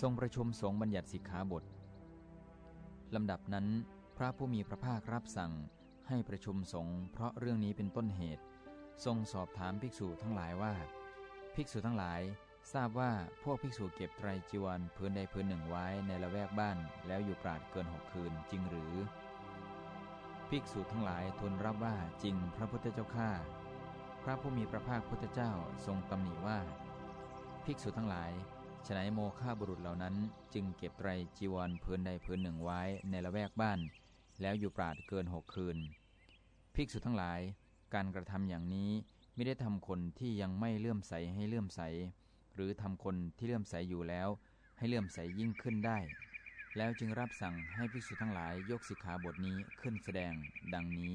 ทรงประชุมสงฆ์บัญญัติสิกขาบทลำดับนั้น พระผู้มีพระภาครับสั่งให้ประชุมสงฆ์เพราะเรื่องนี้เป็นต้นเหตุ ทรงสอบถามภิกษุทั้งหลายว่า ภิกษุทั้งหลายทราบว่าพวกภิกษุเก็บไตรจีวรพื้นใดพื้นหนึ่งไว้ในละแวกบ้านแล้วอยู่ปราดเกินหกคืนจริงหรือ ภิกษุทั้งหลายทูลรับว่าจริงพระพุทธเจ้าข้าพระผู้มีพระภาคพุทธเจ้าทรงตำหนิว่า ภิกษุทั้งหลาย ฉนัยโมฆะบุรุษเหล่านั้น จึงเก็บไตรจีวรพื้นใดพื้นหนึ่งไว้ในละแวกบ้าน แล้วอยู่ปราดเกินหกคืน ภิกษุทั้งหลาย การกระทำอย่างนี้ไม่ได้ทำคนที่ยังไม่เลื่อมใสให้เลื่อมใส หรือทำคนที่เลื่อมใสอยู่แล้ว ให้เลื่อมใสยิ่งขึ้นได้ แล้วจึงรับสั่งให้ภิกษุทั้งหลายยกสิกขาบทนี้ขึ้นแสดง ดังนี้